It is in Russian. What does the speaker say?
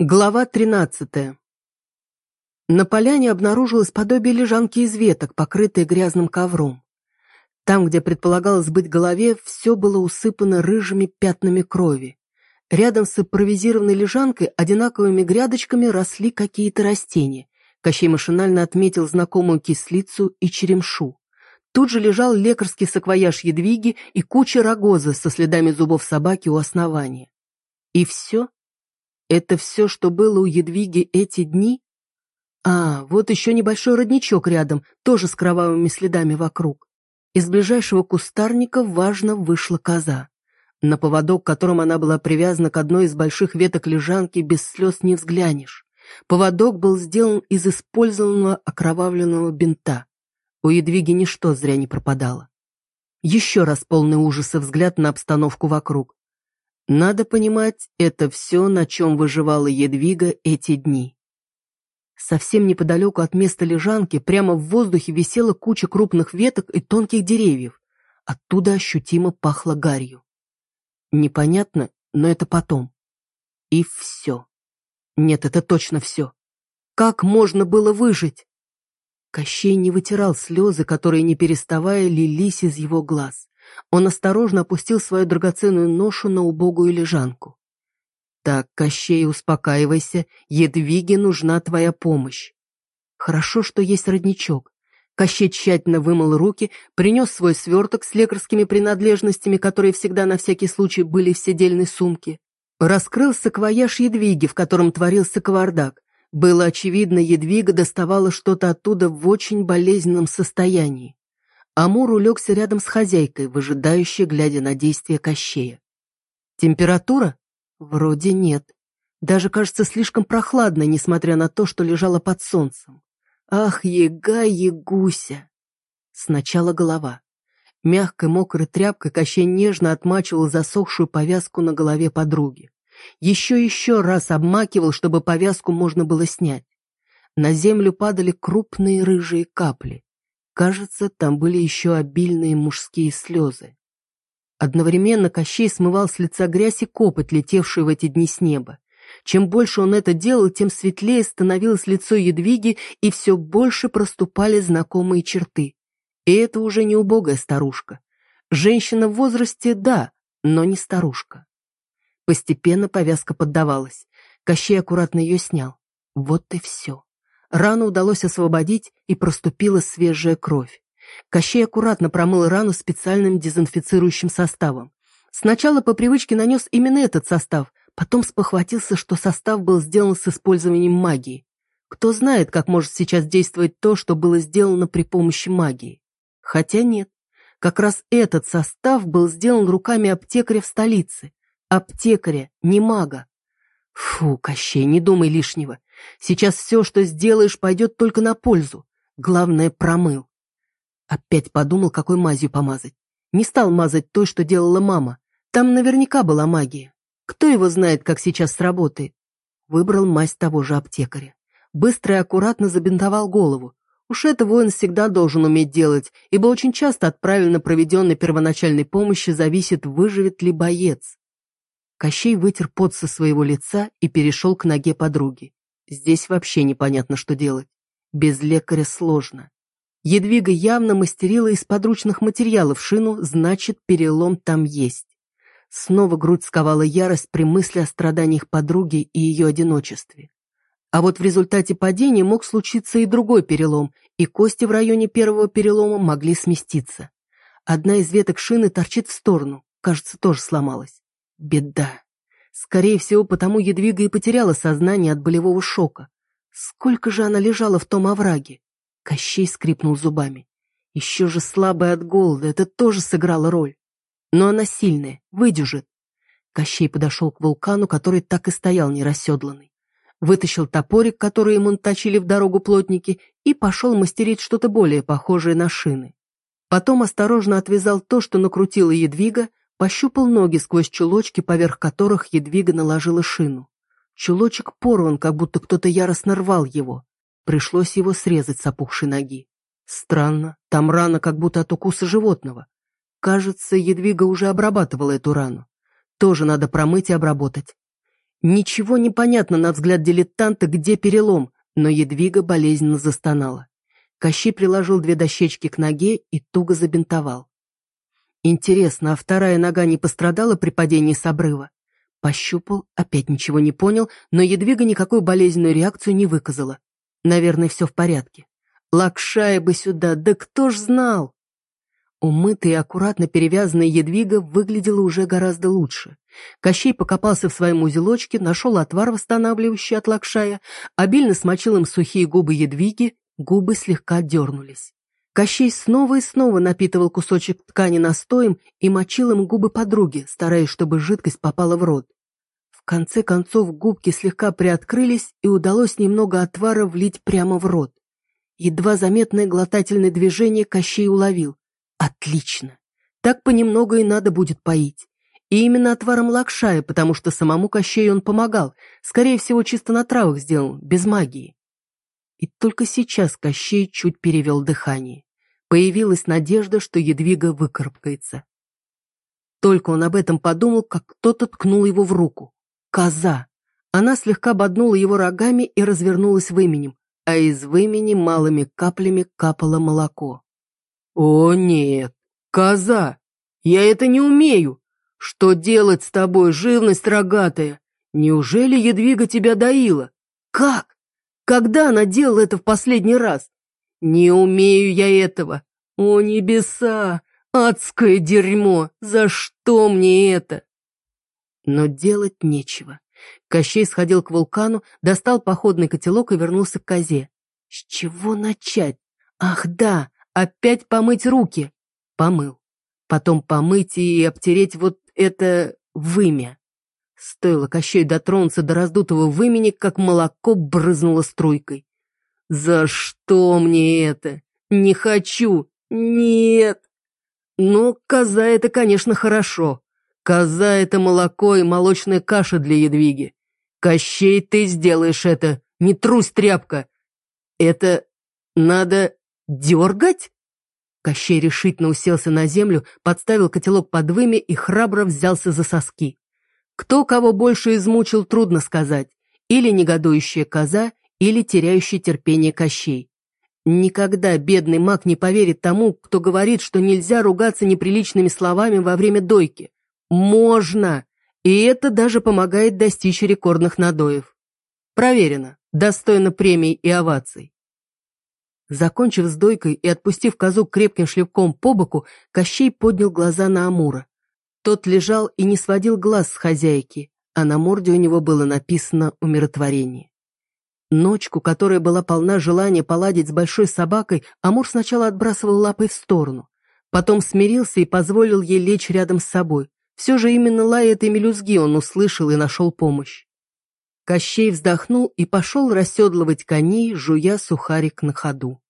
Глава 13. На поляне обнаружилось подобие лежанки из веток, покрытой грязным ковром. Там, где предполагалось быть голове, все было усыпано рыжими пятнами крови. Рядом с импровизированной лежанкой одинаковыми грядочками росли какие-то растения. Кощей машинально отметил знакомую кислицу и черемшу. Тут же лежал лекарский саквояж едвиги и куча рогоза со следами зубов собаки у основания. И все это все, что было у Едвиги эти дни? А, вот еще небольшой родничок рядом, тоже с кровавыми следами вокруг. Из ближайшего кустарника важно вышла коза. На поводок, которым она была привязана к одной из больших веток лежанки, без слез не взглянешь. Поводок был сделан из использованного окровавленного бинта. У Едвиги ничто зря не пропадало. Еще раз полный ужаса взгляд на обстановку вокруг. Надо понимать, это все, на чем выживала Едвига эти дни. Совсем неподалеку от места лежанки прямо в воздухе висела куча крупных веток и тонких деревьев. Оттуда ощутимо пахло гарью. Непонятно, но это потом. И все. Нет, это точно все. Как можно было выжить? Кощей не вытирал слезы, которые, не переставая, лились из его глаз. Он осторожно опустил свою драгоценную ношу на убогую лежанку. «Так, Кощей, успокаивайся, Едвиге нужна твоя помощь. Хорошо, что есть родничок. Кощей тщательно вымыл руки, принес свой сверток с лекарскими принадлежностями, которые всегда на всякий случай были в седельной сумке. Раскрыл саквояж Едвиги, в котором творился кавардак. Было очевидно, Едвига доставала что-то оттуда в очень болезненном состоянии. Амур улегся рядом с хозяйкой, выжидающей, глядя на действия Кощея. Температура? Вроде нет. Даже кажется слишком прохладной, несмотря на то, что лежала под солнцем. Ах, ега, ягуся! Сначала голова. Мягкой мокрой тряпкой Кощей нежно отмачивал засохшую повязку на голове подруги. Еще еще раз обмакивал, чтобы повязку можно было снять. На землю падали крупные рыжие капли. Кажется, там были еще обильные мужские слезы. Одновременно Кощей смывал с лица грязь и копоть, летевшую в эти дни с неба. Чем больше он это делал, тем светлее становилось лицо Едвиги, и все больше проступали знакомые черты. И это уже не убогая старушка. Женщина в возрасте, да, но не старушка. Постепенно повязка поддавалась. Кощей аккуратно ее снял. Вот и все. Рану удалось освободить, и проступила свежая кровь. Кощей аккуратно промыл рану специальным дезинфицирующим составом. Сначала по привычке нанес именно этот состав, потом спохватился, что состав был сделан с использованием магии. Кто знает, как может сейчас действовать то, что было сделано при помощи магии. Хотя нет, как раз этот состав был сделан руками аптекаря в столице. Аптекаря, не мага. Фу, Кощей, не думай лишнего. Сейчас все, что сделаешь, пойдет только на пользу. Главное, промыл. Опять подумал, какой мазью помазать. Не стал мазать той, что делала мама. Там наверняка была магия. Кто его знает, как сейчас сработает? Выбрал мазь того же аптекаря. Быстро и аккуратно забинтовал голову. Уж это воин всегда должен уметь делать, ибо очень часто от правильно проведенной первоначальной помощи зависит, выживет ли боец. Кощей вытер пот со своего лица и перешел к ноге подруги. Здесь вообще непонятно, что делать. Без лекаря сложно. Едвига явно мастерила из подручных материалов шину, значит, перелом там есть. Снова грудь сковала ярость при мысли о страданиях подруги и ее одиночестве. А вот в результате падения мог случиться и другой перелом, и кости в районе первого перелома могли сместиться. Одна из веток шины торчит в сторону, кажется, тоже сломалась. Беда. Скорее всего, потому Едвига и потеряла сознание от болевого шока. Сколько же она лежала в том овраге? Кощей скрипнул зубами. Еще же слабая от голода, это тоже сыграло роль. Но она сильная, выдержит. Кощей подошел к вулкану, который так и стоял нерасседланный. Вытащил топорик, который ему наточили в дорогу плотники, и пошел мастерить что-то более похожее на шины. Потом осторожно отвязал то, что накрутила Едвига, Пощупал ноги сквозь чулочки, поверх которых Едвига наложила шину. Чулочек порван, как будто кто-то яростно рвал его. Пришлось его срезать с опухшей ноги. Странно, там рана как будто от укуса животного. Кажется, Едвига уже обрабатывала эту рану. Тоже надо промыть и обработать. Ничего не понятно на взгляд дилетанта, где перелом, но Едвига болезненно застонала. Кощей приложил две дощечки к ноге и туго забинтовал. Интересно, а вторая нога не пострадала при падении с обрыва? Пощупал, опять ничего не понял, но Едвига никакую болезненную реакцию не выказала. Наверное, все в порядке. Лакшая бы сюда, да кто ж знал? Умытая и аккуратно перевязанная Едвига выглядела уже гораздо лучше. Кощей покопался в своем узелочке, нашел отвар, восстанавливающий от лакшая, обильно смочил им сухие губы Едвиги, губы слегка дернулись. Кощей снова и снова напитывал кусочек ткани настоем и мочил им губы подруги, стараясь, чтобы жидкость попала в рот. В конце концов губки слегка приоткрылись, и удалось немного отвара влить прямо в рот. Едва заметное глотательное движение Кощей уловил. Отлично. Так понемногу и надо будет поить. И именно отваром лакшая, потому что самому Кощею он помогал. Скорее всего, чисто на травах сделал, без магии. И только сейчас Кощей чуть перевел дыхание. Появилась надежда, что Едвига выкарабкается. Только он об этом подумал, как кто-то ткнул его в руку. Коза. Она слегка боднула его рогами и развернулась выменем, а из вымени малыми каплями капало молоко. «О нет, коза! Я это не умею! Что делать с тобой, живность рогатая? Неужели Едвига тебя доила? Как? Когда она делала это в последний раз? Не умею я этого! О небеса! Адское дерьмо! За что мне это?» Но делать нечего. Кощей сходил к вулкану, достал походный котелок и вернулся к козе. С чего начать? Ах да, Опять помыть руки. Помыл. Потом помыть и обтереть вот это вымя. Стоило Кощей дотронуться до раздутого вымени, как молоко брызнуло струйкой. «За что мне это? Не хочу! Нет!» «Ну, коза — это, конечно, хорошо. Коза — это молоко и молочная каша для едвиги. Кощей, ты сделаешь это, не трусь, тряпка. Это надо «Дергать?» Кощей решительно уселся на землю, подставил котелок под вымя и храбро взялся за соски. Кто кого больше измучил, трудно сказать. Или негодующая коза, или теряющий терпение Кощей. Никогда бедный маг не поверит тому, кто говорит, что нельзя ругаться неприличными словами во время дойки. Можно! И это даже помогает достичь рекордных надоев. Проверено. Достойно премий и оваций. Закончив с дойкой и отпустив козу крепким шлепком по боку, Кощей поднял глаза на Амура. Тот лежал и не сводил глаз с хозяйки, а на морде у него было написано «умиротворение». Ночку, которая была полна желания поладить с большой собакой, Амур сначала отбрасывал лапой в сторону. Потом смирился и позволил ей лечь рядом с собой. Все же именно лай этой мелюзги он услышал и нашел помощь. Кощей вздохнул и пошел расседлывать коней, жуя сухарик на ходу.